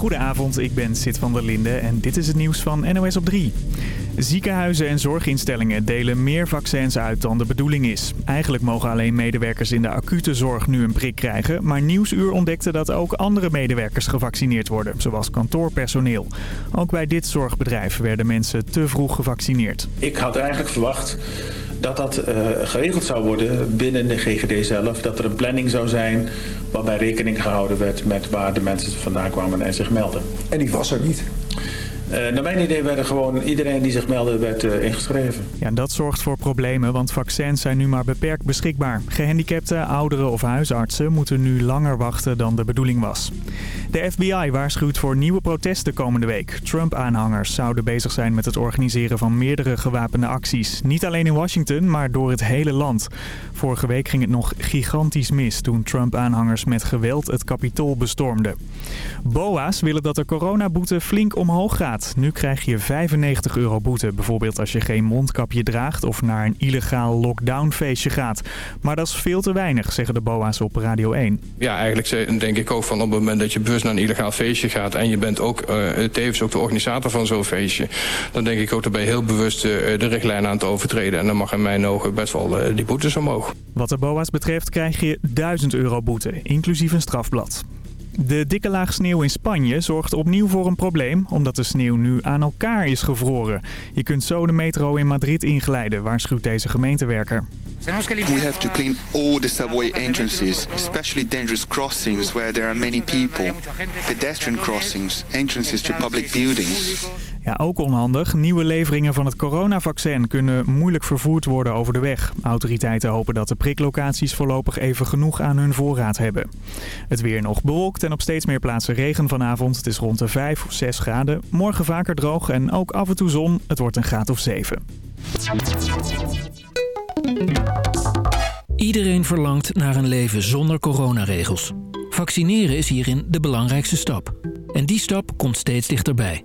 Goedenavond, ik ben Sid van der Linde en dit is het nieuws van NOS op 3. Ziekenhuizen en zorginstellingen delen meer vaccins uit dan de bedoeling is. Eigenlijk mogen alleen medewerkers in de acute zorg nu een prik krijgen. Maar Nieuwsuur ontdekte dat ook andere medewerkers gevaccineerd worden, zoals kantoorpersoneel. Ook bij dit zorgbedrijf werden mensen te vroeg gevaccineerd. Ik had eigenlijk verwacht dat dat uh, geregeld zou worden binnen de GGD zelf. Dat er een planning zou zijn waarbij rekening gehouden werd met waar de mensen vandaan kwamen en zich melden. En die was er niet? Uh, naar mijn idee werden gewoon iedereen die zich meldde werd uh, ingeschreven. Ja, dat zorgt voor problemen, want vaccins zijn nu maar beperkt beschikbaar. Gehandicapten, ouderen of huisartsen moeten nu langer wachten dan de bedoeling was. De FBI waarschuwt voor nieuwe protesten komende week. Trump-aanhangers zouden bezig zijn met het organiseren van meerdere gewapende acties. Niet alleen in Washington, maar door het hele land. Vorige week ging het nog gigantisch mis toen Trump-aanhangers met geweld het kapitool bestormden. BOA's willen dat de coronaboete flink omhoog gaat. Nu krijg je 95 euro boete, bijvoorbeeld als je geen mondkapje draagt of naar een illegaal lockdownfeestje gaat. Maar dat is veel te weinig, zeggen de BOA's op Radio 1. Ja, eigenlijk denk ik ook van op het moment dat je bewust naar een illegaal feestje gaat... en je bent ook uh, tevens ook de organisator van zo'n feestje... dan denk ik ook dat ben je heel bewust uh, de richtlijnen aan het overtreden. En dan mag in mijn ogen best wel uh, die boetes omhoog. Wat de BOA's betreft krijg je 1000 euro boete, inclusief een strafblad. De dikke laag sneeuw in Spanje zorgt opnieuw voor een probleem, omdat de sneeuw nu aan elkaar is gevroren. Je kunt zo de metro in Madrid inglijden, waarschuwt deze gemeentewerker. We have to clean all the subway entrances, especially dangerous crossings where there are many people, pedestrian crossings, entrances to public buildings. Ja, ook onhandig. Nieuwe leveringen van het coronavaccin kunnen moeilijk vervoerd worden over de weg. Autoriteiten hopen dat de priklocaties voorlopig even genoeg aan hun voorraad hebben. Het weer nog bewolkt en op steeds meer plaatsen regen vanavond. Het is rond de 5 of 6 graden. Morgen vaker droog en ook af en toe zon. Het wordt een graad of 7. Iedereen verlangt naar een leven zonder coronaregels. Vaccineren is hierin de belangrijkste stap. En die stap komt steeds dichterbij.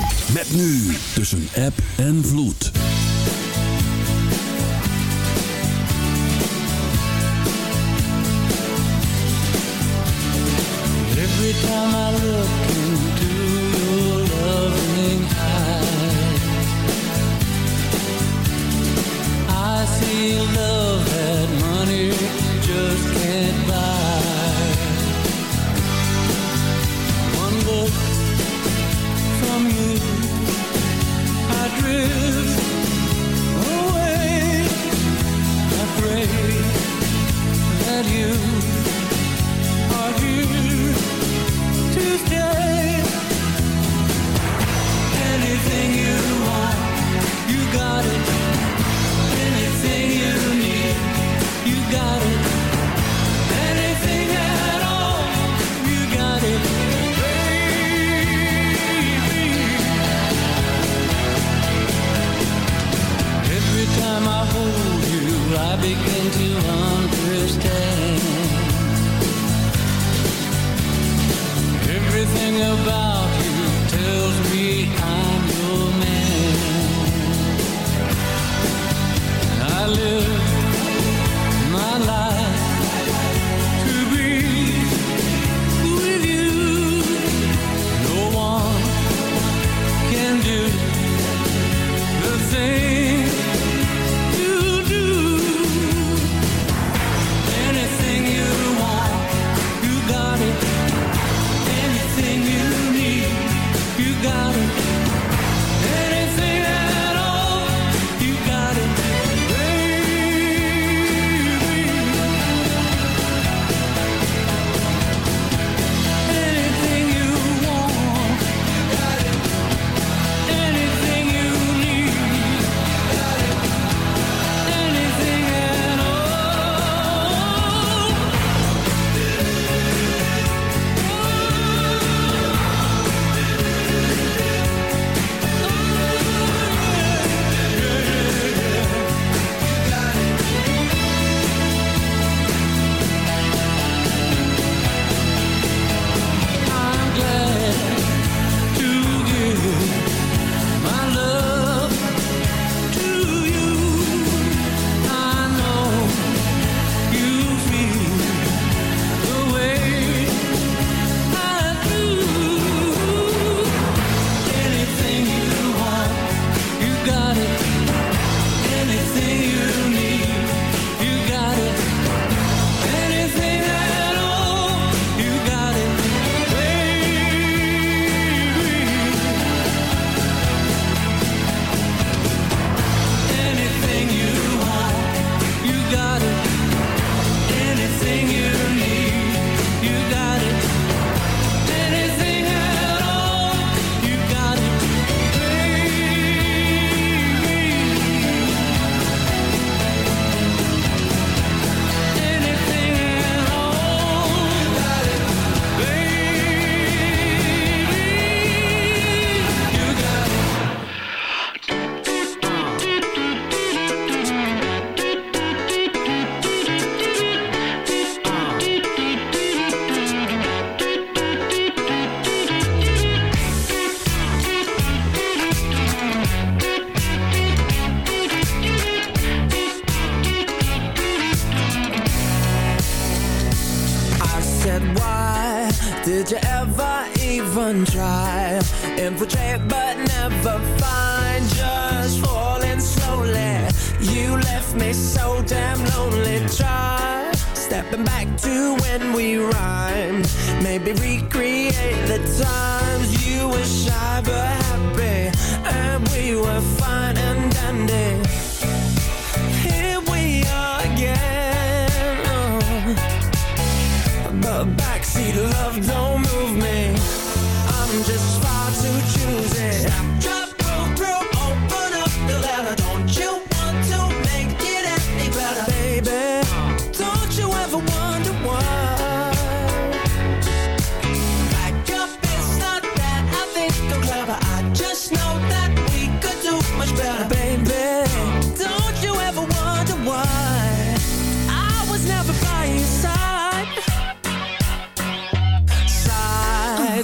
Met nu tussen app en vloed. Every time I look into your loving eyes I see love you.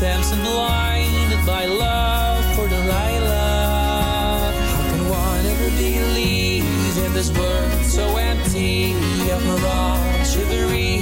Samson blinded by love for Delilah. How can one ever believe in this world so empty of mirage, chivalry?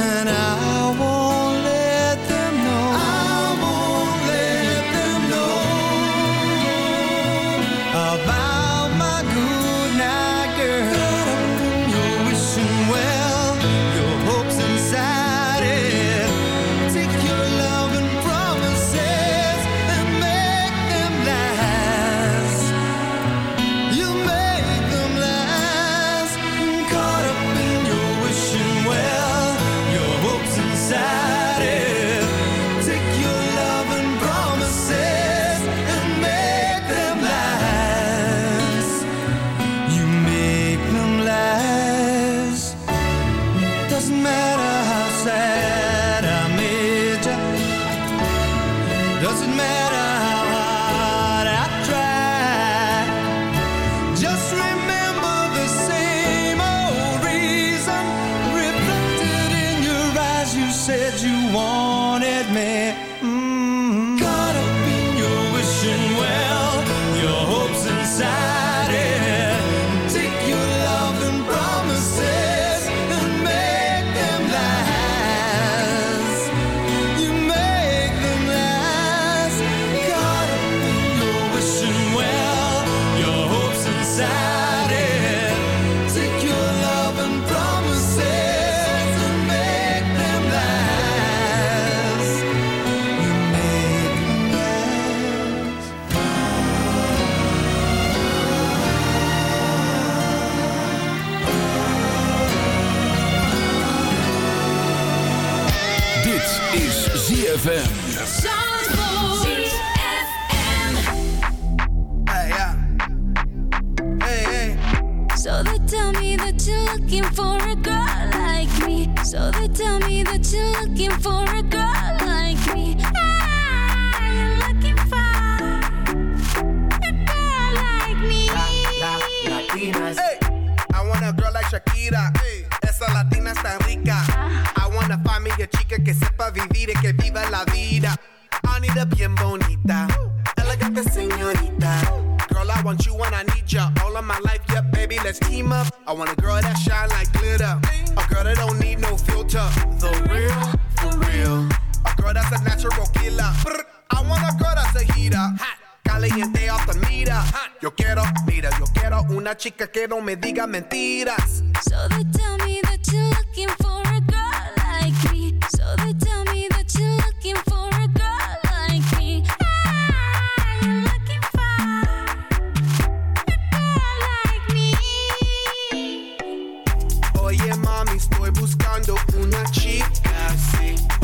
and I you're looking for a girl like me. So they tell me that you're looking for a girl like me. Ah, you're looking for a girl like me. Hey, I want a girl like Shakira. Esa latina está rica. I me a chica que sepa vivir y que viva la vida. I need a bien bonita, want you and I need ya all of my life. Yeah, baby, let's team up. I want a girl that shine like glitter. A girl that don't need no filter. The real, for real. A girl that's a natural killer. I want a girl that's a heater. Hot. Caliente off the meter. Yo quiero, mira, yo quiero una chica que no me diga mentiras. So they tell me that you're looking for a girl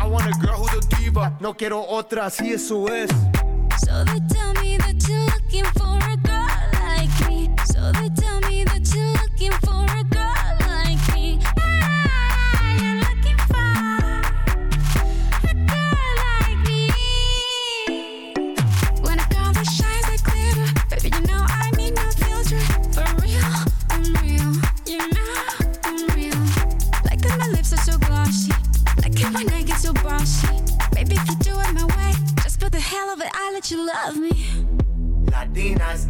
I want a girl who's a diva, no quiero otra, así eso es. So they tell me that you're looking for of it, I let you love me. Latinas,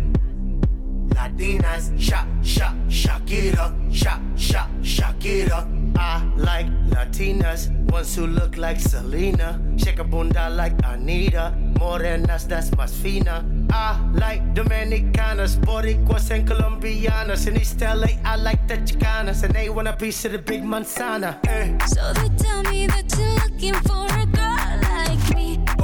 Latinas, sha, sha, Shakira, sha, sha, Shakira. I like Latinas, ones who look like Selena, shake a bunda like Anita, morenas that's más fina. I like Dominicanas, Boricuas and Colombianas. In East LA, I like the Chicanas, and they want a piece of the big manzana. Eh. So they tell me that you're looking for a girl.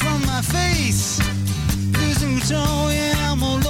From my face. Losing oh control, yeah, I'm all